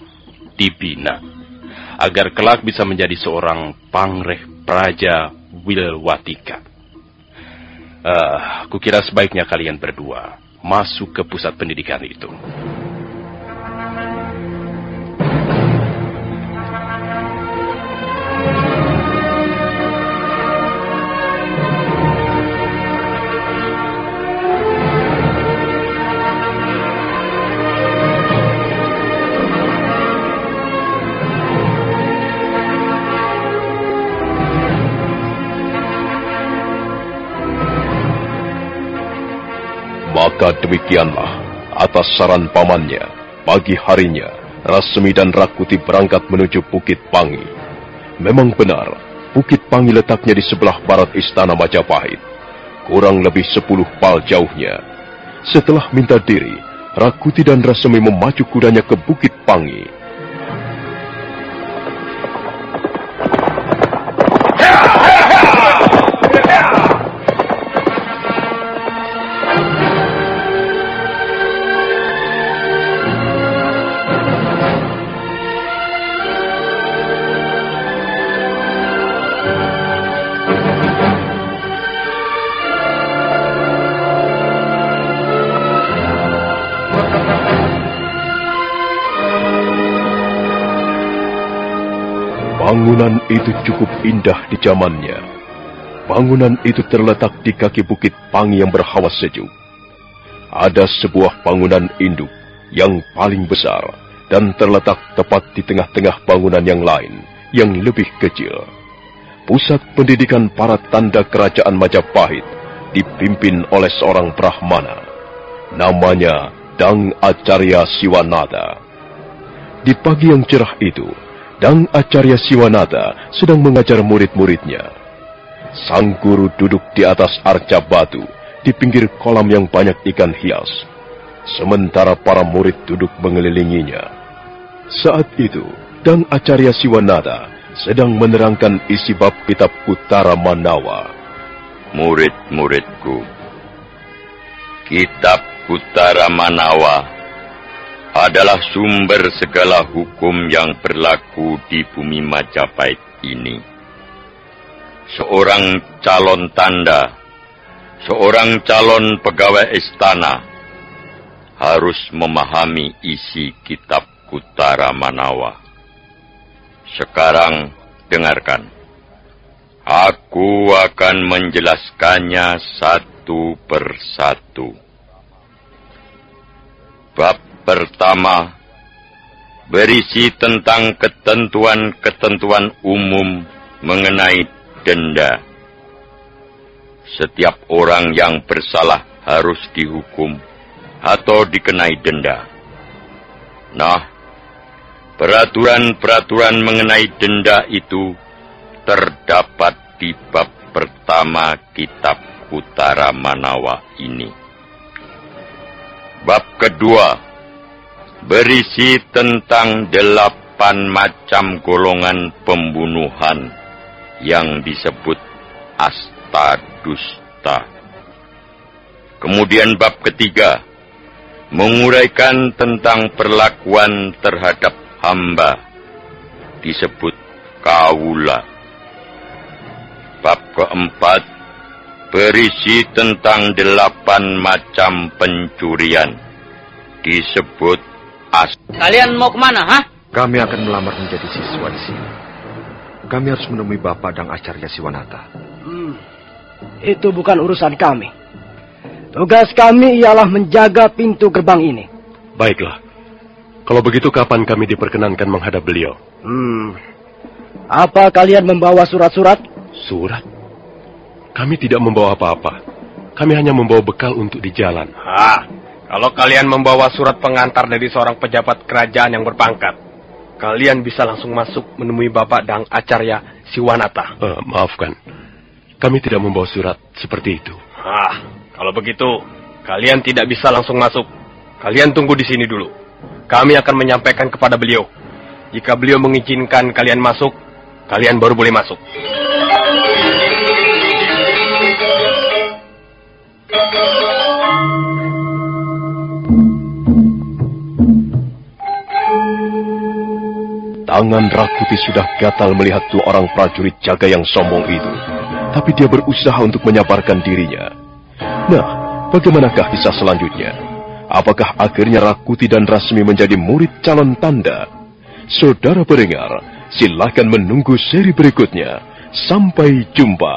dibina, agar kelak bisa menjadi seorang pangreh praja Wilwatika. Ah, kukira sebaiknya kalian berdua masuk ke pusat pendidikan itu. Maka demikianlah, atas saran pamannya, pagi harinya, Rasmi dan Rakuti berangkat menuju Bukit Pangi. Memang benar, Bukit Pangi letaknya di sebelah barat istana Majapahit. Kurang lebih sepuluh pal jauhnya. Setelah minta diri, Rakuti dan Rasmi memacu kudanya ke Bukit Pangi. Itu cukup indah di zamannya. Bangunan itu terletak di kaki bukit Pangi yang berhawa sejuk. Ada sebuah bangunan induk yang paling besar dan terletak tepat di tengah-tengah bangunan yang lain yang lebih kecil. Pusat pendidikan para tanda kerajaan Majapahit dipimpin oleh seorang Brahmana. Namanya Dang Acarya Siwanada. Di pagi yang cerah itu, Dang Acarya Siwanata sedang mengajar murid-muridnya. Sang guru duduk di atas arca batu di pinggir kolam yang banyak ikan hias. Sementara para murid duduk mengelilinginya. Saat itu, Dang Acarya Siwanata sedang menerangkan isi bab kitab Utara Manawa. Murid-muridku, kitab Utara Manawa adalah sumber segala hukum yang berlaku di bumi Majapahit ini. Seorang calon tanda, seorang calon pegawai istana harus memahami isi kitab Kutara Manawa. Sekarang dengarkan. Aku akan menjelaskannya satu persatu. Bab pertama berisi tentang ketentuan-ketentuan umum mengenai denda. Setiap orang yang bersalah harus dihukum atau dikenai denda. Nah, peraturan-peraturan mengenai denda itu terdapat di bab pertama kitab Utara Manawa ini. Bab kedua berisi tentang delapan macam golongan pembunuhan yang disebut asta dusta. Kemudian bab ketiga menguraikan tentang perlakuan terhadap hamba disebut Kaula. Bab keempat berisi tentang delapan macam pencurian. Disebut as. Kalian mau ke mana, ha? Kami akan melamar menjadi siswa di sini. Kami harus menemui Bapak dan Acarya Siwanata. Hmm, itu bukan urusan kami. Tugas kami ialah menjaga pintu gerbang ini. Baiklah. Kalau begitu kapan kami diperkenankan menghadap beliau? Hmm. Apa kalian membawa surat-surat? Surat? Kami tidak membawa apa-apa. Kami hanya membawa bekal untuk di jalan. Ah, kalau kalian membawa surat pengantar dari seorang pejabat kerajaan yang berpangkat, kalian bisa langsung masuk menemui Bapak Dang Acarya Siwanata. Uh, maafkan, kami tidak membawa surat seperti itu. Ah, kalau begitu, kalian tidak bisa langsung masuk. Kalian tunggu di sini dulu. Kami akan menyampaikan kepada beliau. Jika beliau mengizinkan kalian masuk, kalian baru boleh masuk. Tangan Rakuti sudah gatal melihat dua orang prajurit jaga yang sombong itu. Tapi dia berusaha untuk menyabarkan dirinya. Nah, bagaimanakah kisah selanjutnya? Apakah akhirnya Rakuti dan Rasmi menjadi murid calon tanda? Saudara pendengar, silakan menunggu seri berikutnya. Sampai jumpa.